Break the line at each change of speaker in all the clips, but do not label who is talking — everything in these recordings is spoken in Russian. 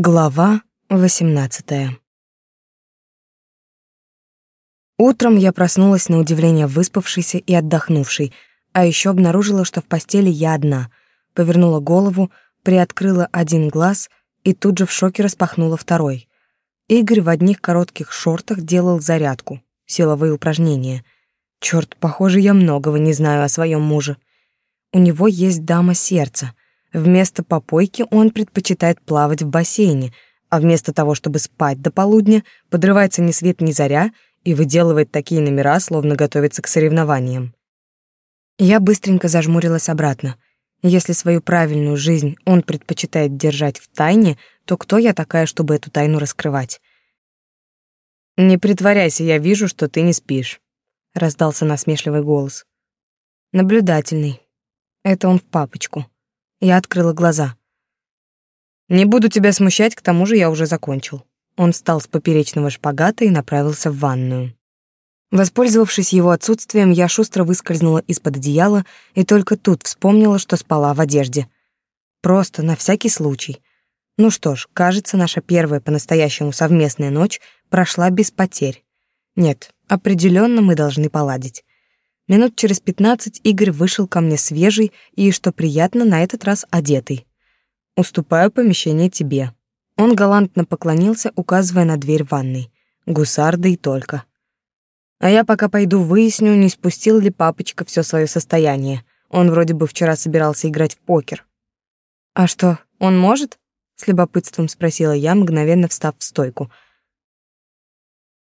Глава 18. Утром я проснулась на удивление выспавшейся и отдохнувшей, а еще обнаружила, что в постели я одна. Повернула голову, приоткрыла один глаз и тут же в шоке распахнула второй. Игорь в одних коротких шортах делал зарядку, силовые упражнения. Черт, похоже, я многого не знаю о своем муже. У него есть дама сердца, Вместо попойки он предпочитает плавать в бассейне, а вместо того, чтобы спать до полудня, подрывается ни свет ни заря и выделывает такие номера, словно готовится к соревнованиям. Я быстренько зажмурилась обратно. Если свою правильную жизнь он предпочитает держать в тайне, то кто я такая, чтобы эту тайну раскрывать? «Не притворяйся, я вижу, что ты не спишь», — раздался насмешливый голос. Наблюдательный. Это он в папочку. Я открыла глаза. «Не буду тебя смущать, к тому же я уже закончил». Он встал с поперечного шпагата и направился в ванную. Воспользовавшись его отсутствием, я шустро выскользнула из-под одеяла и только тут вспомнила, что спала в одежде. Просто на всякий случай. Ну что ж, кажется, наша первая по-настоящему совместная ночь прошла без потерь. Нет, определенно мы должны поладить. Минут через пятнадцать Игорь вышел ко мне свежий и, что приятно, на этот раз одетый. «Уступаю помещение тебе». Он галантно поклонился, указывая на дверь ванной. Гусар, да и только. А я пока пойду выясню, не спустил ли папочка все свое состояние. Он вроде бы вчера собирался играть в покер. «А что, он может?» — с любопытством спросила я, мгновенно встав в стойку.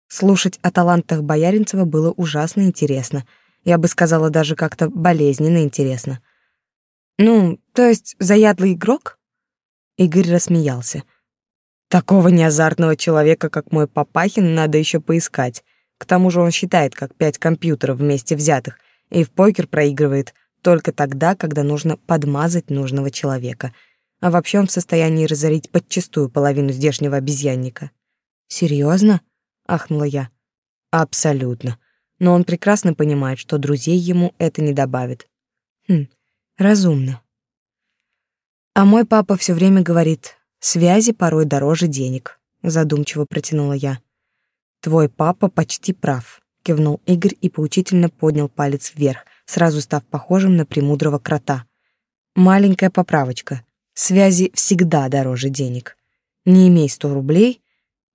Слушать о талантах Бояринцева было ужасно интересно — я бы сказала, даже как-то болезненно интересно. «Ну, то есть заядлый игрок?» Игорь рассмеялся. «Такого неазартного человека, как мой Папахин, надо еще поискать. К тому же он считает, как пять компьютеров вместе взятых, и в покер проигрывает только тогда, когда нужно подмазать нужного человека. А вообще он в состоянии разорить подчистую половину здешнего обезьянника». «Серьезно?» — ахнула я. «Абсолютно но он прекрасно понимает, что друзей ему это не добавит. Хм, разумно. А мой папа все время говорит, связи порой дороже денег, задумчиво протянула я. Твой папа почти прав, кивнул Игорь и поучительно поднял палец вверх, сразу став похожим на премудрого крота. Маленькая поправочка. Связи всегда дороже денег. Не имей сто рублей,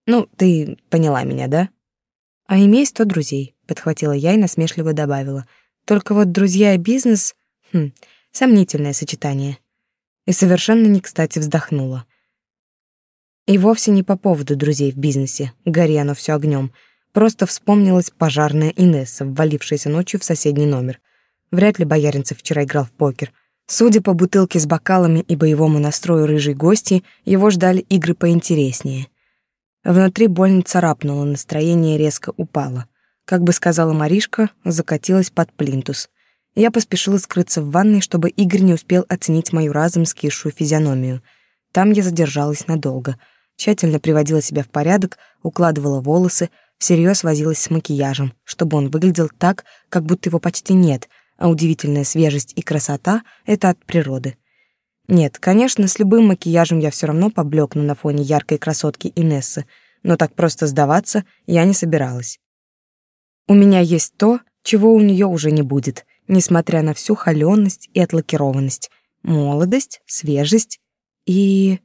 ну, ты поняла меня, да? А имей сто друзей подхватила я и насмешливо добавила. Только вот друзья и бизнес, хм, сомнительное сочетание. И совершенно не кстати вздохнула. И вовсе не по поводу друзей в бизнесе, гори оно все огнем. Просто вспомнилась пожарная Инесса, ввалившаяся ночью в соседний номер. Вряд ли Бояринцев вчера играл в покер. Судя по бутылке с бокалами и боевому настрою рыжей гости, его ждали игры поинтереснее. Внутри больно царапнуло, настроение резко упало как бы сказала Маришка, закатилась под плинтус. Я поспешила скрыться в ванной, чтобы Игорь не успел оценить мою разом скисшую физиономию. Там я задержалась надолго. Тщательно приводила себя в порядок, укладывала волосы, всерьез возилась с макияжем, чтобы он выглядел так, как будто его почти нет, а удивительная свежесть и красота — это от природы. Нет, конечно, с любым макияжем я все равно поблекну на фоне яркой красотки Инессы, но так просто сдаваться я не собиралась. У меня есть то, чего у нее уже не будет, несмотря на всю холёность и отлакированность, молодость, свежесть и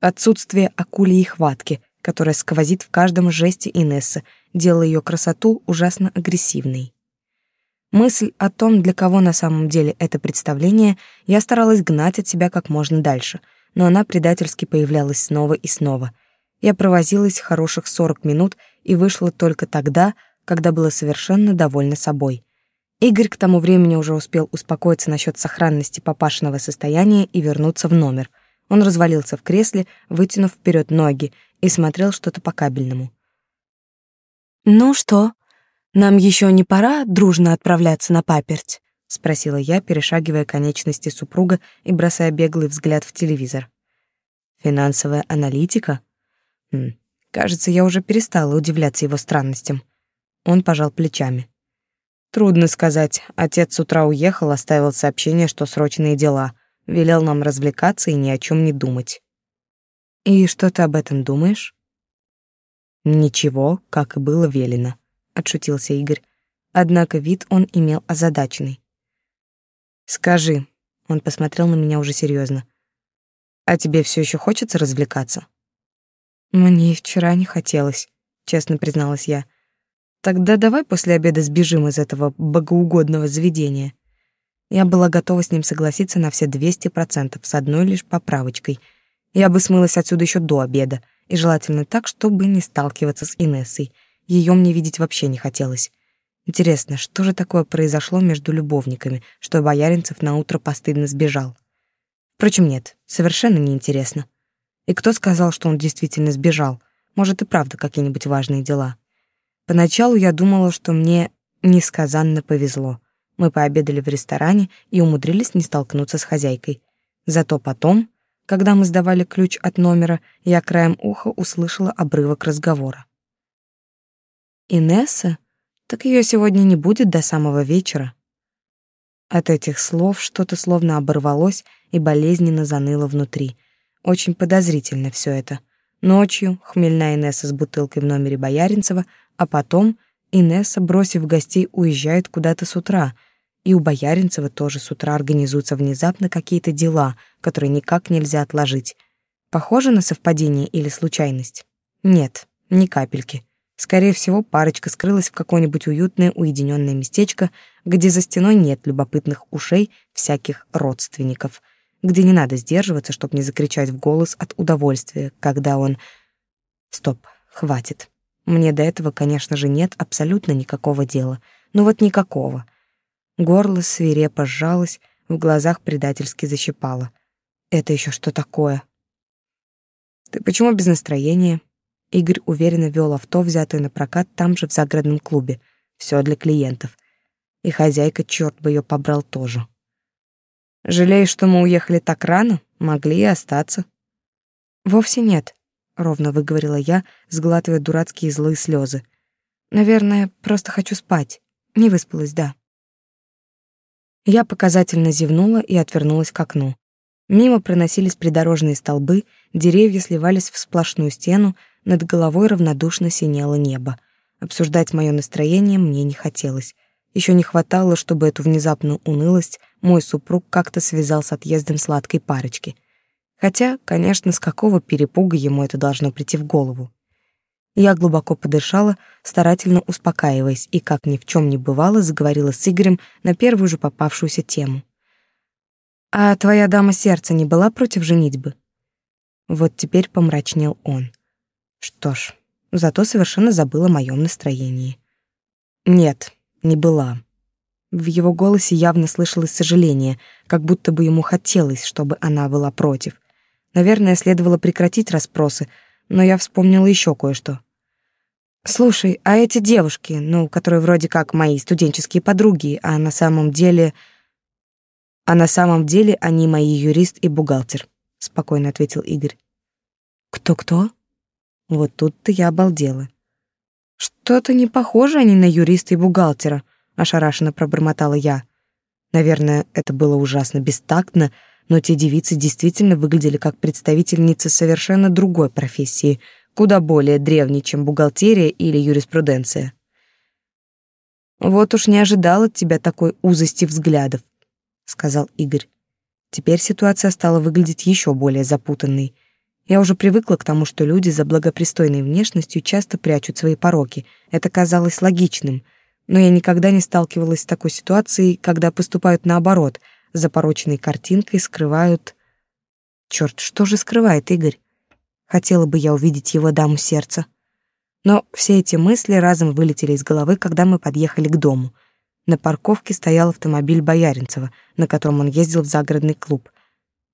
отсутствие акульей хватки, которая сквозит в каждом жесте Инессы, делая ее красоту ужасно агрессивной. Мысль о том, для кого на самом деле это представление, я старалась гнать от себя как можно дальше, но она предательски появлялась снова и снова. Я провозилась хороших сорок минут и вышла только тогда, когда была совершенно довольна собой. Игорь к тому времени уже успел успокоиться насчет сохранности папашиного состояния и вернуться в номер. Он развалился в кресле, вытянув вперед ноги, и смотрел что-то по кабельному. «Ну что, нам еще не пора дружно отправляться на паперть?» — спросила я, перешагивая конечности супруга и бросая беглый взгляд в телевизор. «Финансовая аналитика?» хм, Кажется, я уже перестала удивляться его странностям. Он пожал плечами. Трудно сказать. Отец с утра уехал, оставил сообщение, что срочные дела. Велел нам развлекаться и ни о чем не думать. И что ты об этом думаешь? Ничего, как и было велено, отшутился Игорь. Однако вид он имел озадаченный. Скажи, он посмотрел на меня уже серьезно. А тебе все еще хочется развлекаться? Мне вчера не хотелось, честно призналась я. Тогда давай после обеда сбежим из этого богоугодного заведения. Я была готова с ним согласиться на все двести процентов, с одной лишь поправочкой. Я бы смылась отсюда еще до обеда, и желательно так, чтобы не сталкиваться с Инессой. Ее мне видеть вообще не хотелось. Интересно, что же такое произошло между любовниками, что Бояринцев наутро постыдно сбежал? Впрочем, нет, совершенно неинтересно. И кто сказал, что он действительно сбежал? Может, и правда какие-нибудь важные дела. Поначалу я думала, что мне несказанно повезло. Мы пообедали в ресторане и умудрились не столкнуться с хозяйкой. Зато потом, когда мы сдавали ключ от номера, я краем уха услышала обрывок разговора. «Инесса? Так ее сегодня не будет до самого вечера». От этих слов что-то словно оборвалось и болезненно заныло внутри. Очень подозрительно все это. Ночью хмельная Инесса с бутылкой в номере Бояринцева, а потом Инесса, бросив гостей, уезжает куда-то с утра — и у Бояринцева тоже с утра организуются внезапно какие-то дела, которые никак нельзя отложить. Похоже на совпадение или случайность? Нет, ни капельки. Скорее всего, парочка скрылась в какое-нибудь уютное уединенное местечко, где за стеной нет любопытных ушей всяких родственников, где не надо сдерживаться, чтобы не закричать в голос от удовольствия, когда он... Стоп, хватит. Мне до этого, конечно же, нет абсолютно никакого дела. Ну вот никакого. Горло свирепо сжалось, в глазах предательски защипало. Это еще что такое? Ты почему без настроения? Игорь уверенно вел авто, взятое на прокат там же в загородном клубе. Все для клиентов. И хозяйка, черт бы ее побрал тоже. Жалеешь, что мы уехали так рано? Могли и остаться. Вовсе нет, ровно выговорила я, сглатывая дурацкие злые слезы. Наверное, просто хочу спать. Не выспалась, да. Я показательно зевнула и отвернулась к окну. Мимо проносились придорожные столбы, деревья сливались в сплошную стену, над головой равнодушно синело небо. Обсуждать мое настроение мне не хотелось. Еще не хватало, чтобы эту внезапную унылость мой супруг как-то связал с отъездом сладкой парочки. Хотя, конечно, с какого перепуга ему это должно прийти в голову. Я глубоко подышала, старательно успокаиваясь, и, как ни в чем не бывало, заговорила с Игорем на первую же попавшуюся тему. «А твоя дама сердца не была против женитьбы?» Вот теперь помрачнел он. Что ж, зато совершенно забыла о моем настроении. «Нет, не была». В его голосе явно слышалось сожаление, как будто бы ему хотелось, чтобы она была против. Наверное, следовало прекратить расспросы, но я вспомнила еще кое-что. Слушай, а эти девушки, ну, которые вроде как мои студенческие подруги, а на самом деле... А на самом деле они мои юрист и бухгалтер, спокойно ответил Игорь. Кто-кто? Вот тут-то я обалдела. Что-то не похоже они на юриста и бухгалтера, ошарашенно пробормотала я. Наверное, это было ужасно бестактно, но те девицы действительно выглядели как представительницы совершенно другой профессии — куда более древний, чем бухгалтерия или юриспруденция. Вот уж не ожидал от тебя такой узости взглядов, сказал Игорь. Теперь ситуация стала выглядеть еще более запутанной. Я уже привыкла к тому, что люди за благопристойной внешностью часто прячут свои пороки. Это казалось логичным, но я никогда не сталкивалась с такой ситуацией, когда поступают наоборот, за порочной картинкой скрывают Черт, что же скрывает Игорь? Хотела бы я увидеть его даму сердца. Но все эти мысли разом вылетели из головы, когда мы подъехали к дому. На парковке стоял автомобиль Бояринцева, на котором он ездил в загородный клуб.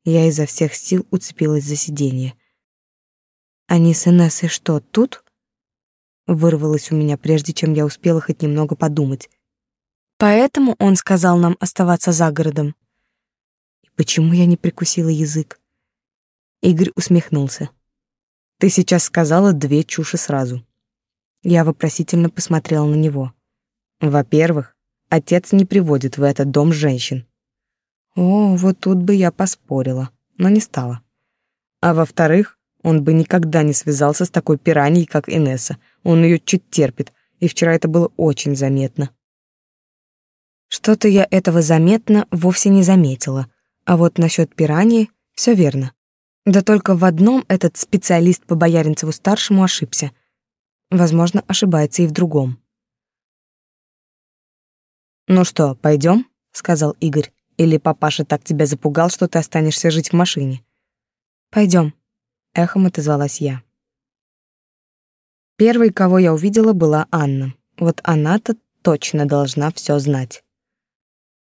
Я изо всех сил уцепилась за сиденье. «Они с Инессой что, тут?» Вырвалось у меня, прежде чем я успела хоть немного подумать. «Поэтому он сказал нам оставаться за городом». И почему я не прикусила язык? Игорь усмехнулся. Ты сейчас сказала две чуши сразу. Я вопросительно посмотрела на него. Во-первых, отец не приводит в этот дом женщин. О, вот тут бы я поспорила, но не стала. А во-вторых, Он бы никогда не связался с такой пираньей, как Инесса. Он ее чуть терпит, и вчера это было очень заметно. Что-то я этого заметно вовсе не заметила. А вот насчет пираньи все верно. Да только в одном этот специалист по Бояринцеву-старшему ошибся. Возможно, ошибается и в другом. «Ну что, пойдем? сказал Игорь. «Или папаша так тебя запугал, что ты останешься жить в машине?» Пойдем, эхом отозвалась я. Первой, кого я увидела, была Анна. Вот она-то точно должна все знать.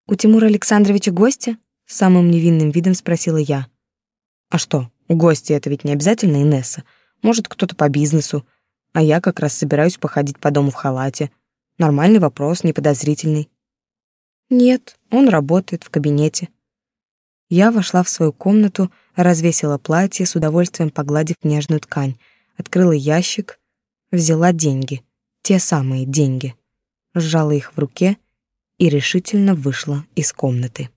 «У Тимура Александровича гости?» — самым невинным видом спросила я. «А что, гости — это ведь не обязательно Инесса. Может, кто-то по бизнесу. А я как раз собираюсь походить по дому в халате. Нормальный вопрос, неподозрительный». «Нет, он работает в кабинете». Я вошла в свою комнату, развесила платье, с удовольствием погладив нежную ткань, открыла ящик, взяла деньги, те самые деньги, сжала их в руке и решительно вышла из комнаты.